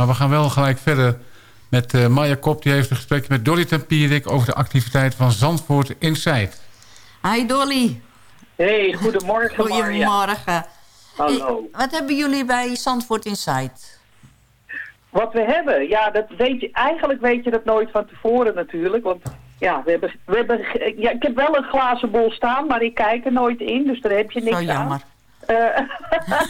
Maar we gaan wel gelijk verder met uh, Maya Kop. Die heeft een gesprek met Dolly Tempierik... over de activiteit van Zandvoort Inside. Hi Dolly. Hey, goedemorgen Goedemorgen. Hallo. wat hebben jullie bij Zandvoort Inside? Wat we hebben? Ja, dat weet je, eigenlijk weet je dat nooit van tevoren natuurlijk. Want ja, we hebben, we hebben, ja, ik heb wel een glazen bol staan, maar ik kijk er nooit in. Dus daar heb je niks Zo jammer. aan. Uh,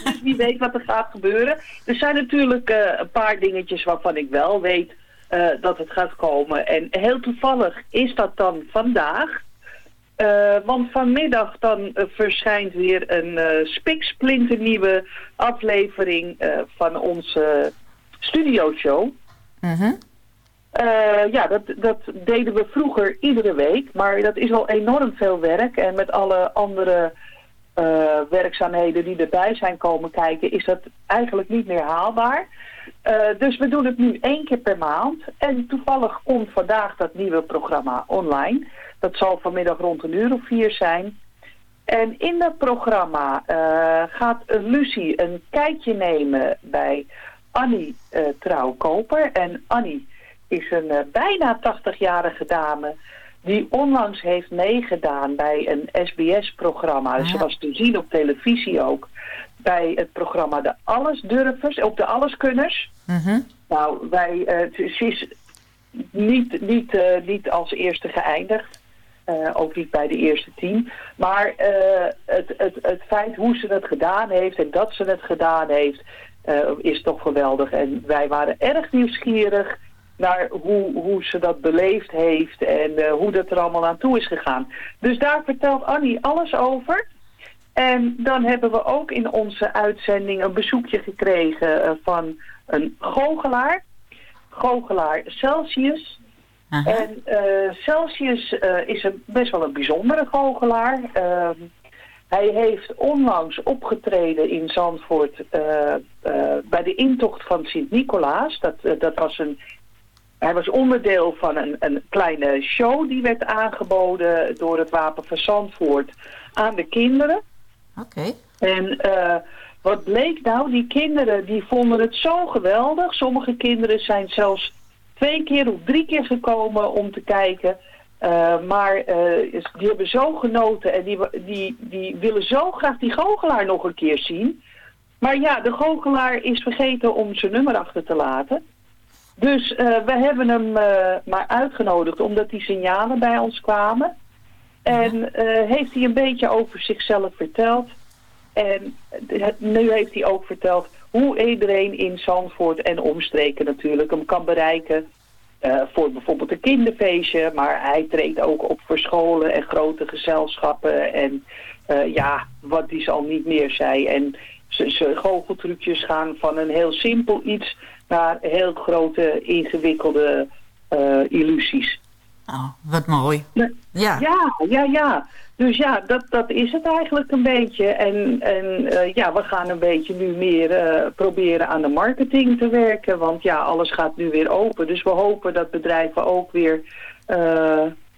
dus wie weet wat er gaat gebeuren. Er zijn natuurlijk uh, een paar dingetjes waarvan ik wel weet uh, dat het gaat komen. En heel toevallig is dat dan vandaag. want vanmiddag dan verschijnt weer een spiksplinternieuwe aflevering van onze studioshow. Mm uh, ja, dat, dat deden we vroeger iedere week. Maar dat is al enorm veel werk. En met alle andere uh, werkzaamheden die erbij zijn komen kijken... is dat eigenlijk niet meer haalbaar. Uh, dus we doen het nu één keer per maand. En toevallig komt vandaag dat nieuwe programma online. Dat zal vanmiddag rond een uur of vier zijn. En in dat programma gaat Lucie een kijkje nemen bij Annie Trouwkoper. En Annie is een uh, bijna 80-jarige dame die onlangs heeft meegedaan bij een SBS-programma. Ze was te zien op televisie ook. Bij het programma De Allesdurvers, op de Alleskunners. Mm Nou, wij, uh, ze is niet, niet, uh, niet als eerste geëindigd. ook niet bij de eerste team. Maar het, het, het feit hoe ze het gedaan heeft en dat ze het gedaan heeft... is toch geweldig. En wij waren erg nieuwsgierig naar hoe, hoe ze dat beleefd heeft en uh, hoe dat er allemaal aan toe is gegaan. Dus daar vertelt Annie alles over. En dan hebben we ook in onze uitzending een bezoekje gekregen uh, van een goochelaar. Goochelaar Celsius. Aha. En uh, Celsius is een, best wel een bijzondere goochelaar. Ehm, hij heeft onlangs opgetreden in Zandvoort bij de intocht van Sint-Nicolaas. Dat, dat was een hij was onderdeel van een, een kleine show die werd aangeboden door het Wapen van Zandvoort aan de kinderen. Oké. En uh, wat bleek nou, die kinderen die vonden het zo geweldig. Sommige kinderen zijn zelfs twee keer of drie keer gekomen om te kijken. Uh, maar uh, die hebben zo genoten en die, die, die willen zo graag die goochelaar nog een keer zien. Maar ja, de goochelaar is vergeten om zijn nummer achter te laten. Dus uh, we hebben hem uh, maar uitgenodigd omdat die signalen bij ons kwamen. En uh, heeft hij een beetje over zichzelf verteld. En nu heeft hij ook verteld hoe iedereen in Zandvoort en omstreken natuurlijk hem kan bereiken. voor bijvoorbeeld een kinderfeestje, maar hij treedt ook op voor scholen en grote gezelschappen. En ja, wat die zal niet meer zei. En zijn goocheltrucjes gaan van een heel simpel iets naar heel grote, ingewikkelde uh, illusies. Oh, wat mooi. Ja, ja, ja. ja. Dus ja, dat, dat is het eigenlijk een beetje. En, en uh, ja, we gaan een beetje nu meer uh, proberen aan de marketing te werken. Want ja, alles gaat nu weer open. Dus we hopen dat bedrijven ook weer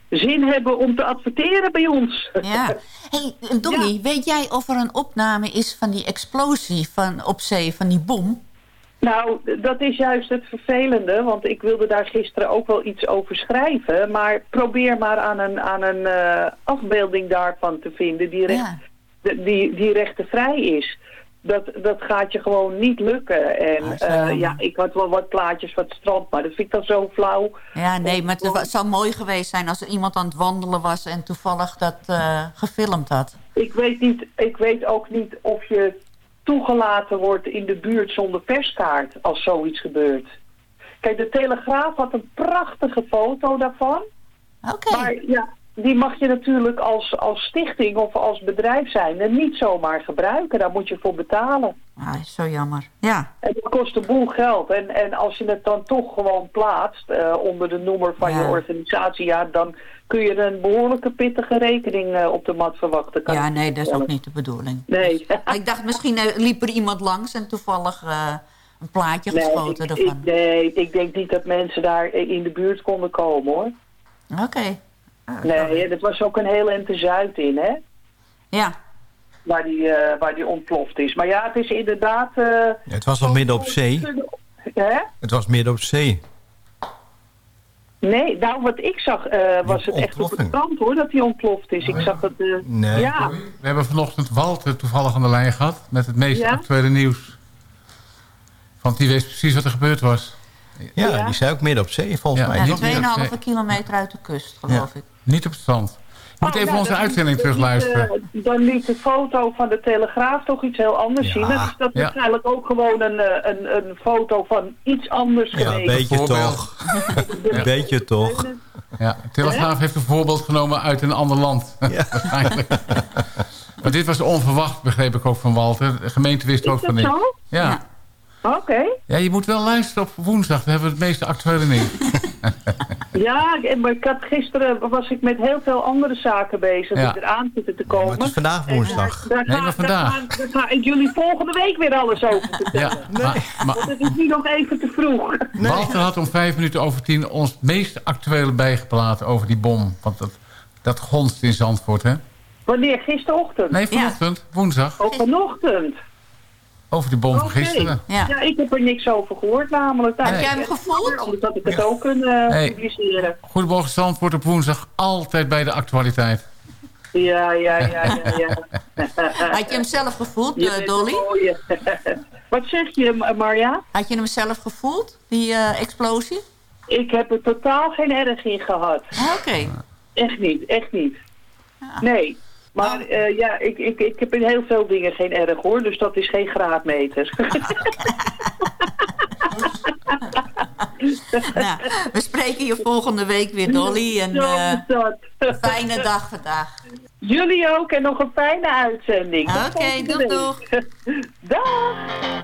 zin hebben om te adverteren bij ons. Ja. hey, ja. weet jij of er een opname is van die explosie van op zee, van die bom? Nou, dat is juist het vervelende, want ik wilde daar gisteren ook wel iets over schrijven. Maar probeer maar aan een, aan een uh, afbeelding daarvan te vinden die, recht, ja. die, die rechtenvrij is. Dat, dat gaat je gewoon niet lukken. En uh, ja, ik had wel wat plaatjes van het strand, maar dat vind ik dan zo flauw. Ja, nee, maar het zou mooi geweest zijn als er iemand aan het wandelen was en toevallig dat uh, gefilmd had. Ik weet, niet, ik weet ook niet of je toegelaten wordt in de buurt zonder perskaart als zoiets gebeurt. Kijk, de Telegraaf had een prachtige foto daarvan. Oké. Okay. Maar ja, die mag je natuurlijk als, als stichting of als bedrijf zijn en niet zomaar gebruiken. Daar moet je voor betalen. Ah, zo jammer. Ja. En dat kost een boel geld. En, en als je het dan toch gewoon plaatst uh, onder de noemer van ja. je organisatie, ja, dan kun je een behoorlijke pittige rekening uh, op de mat verwachten. Kan ja, nee, dat is ook niet de bedoeling. Nee. Dus, ik dacht, misschien uh, liep er iemand langs en toevallig een plaatje nee, geschoten ik, ervan. Ik, nee, ik denk niet dat mensen daar in de buurt konden komen, hoor. Oké. Okay. Ah, nee, dat was ook een heel ente Zuid in, hè? Ja. Waar die, uh, waar die ontploft is. Maar ja, het is inderdaad... Uh, ja, het was al midden op zee. Hè? Het was midden op zee. Nee, nou wat ik zag eh, was het echt op het strand hoor, dat die ontploft is. Ik zag het... eh, Nee. Ja, We hebben vanochtend Walter toevallig aan de lijn gehad... met het meest Ja? actuele nieuws. Want die wist precies wat er gebeurd was. Ja, Ja. die zei ook midden op zee volgens Ja. mij. Ja, nog meer. 2,5 kilometer uit de kust, geloof ik. Niet op het strand. Je moet Oh, even ja, onze dat- uitzending dat terugluisteren. eh, dan liet de foto van de Telegraaf toch iets heel anders Ja. zien. Dat is Ja. waarschijnlijk ook gewoon een, eh, een, een foto van iets anders Ja, een beetje toch. Een beetje toch. Ja, de Telegraaf heeft een voorbeeld genomen uit een ander land. Waarschijnlijk. maar dit was onverwacht, begreep ik ook van Walter. De gemeente wist ook Is van dat niks. zo? Ja. Ja. Oké. ja, je moet wel luisteren op woensdag. We hebben het meeste actuele nieuws. Ja, ik- maar ik had gisteren was ik met heel veel andere zaken bezig Ja. die eraan zitten te Maar komen. het is vandaag woensdag. Daar Nee, ga, maar vandaag. Daar ga, daar ga ik jullie volgende week weer alles over vertellen. Ja, maar, maar Want het is nu nog even te vroeg. Walter had om vijf minuten over tien ons meest actuele bijgepraat over die bom. Want dat, dat gonst in Zandvoort, hè? Wanneer? Gisterochtend? Nee, vanochtend, woensdag. Of vanochtend? Over die bom van gisteren. Ja. Ja, ik heb er niks over gehoord namelijk. Heb jij hem gevoeld? Anders had ik het ook kunnen Nee. publiceren. Goedemorgen Zandvoort op woensdag altijd bij de actualiteit. Ja, ja, ja, ja, ja. Had je hem zelf gevoeld, Je eh, bent Dolly? Wat zeg je, Ma- Marja? Had je hem zelf gevoeld, die eh, explosie? Ik heb er totaal geen erg in gehad. Oké. Echt niet, echt niet. Ja. Nee. Maar eh, ja, ik, ik, ik heb in heel veel dingen geen erg hoor, dus dat is geen graadmeter. Nou, we spreken je volgende week weer, Dolly. En eh, dat. fijne dag vandaag. Jullie ook en nog een fijne uitzending. Oké, volgende doeg, week. Dag.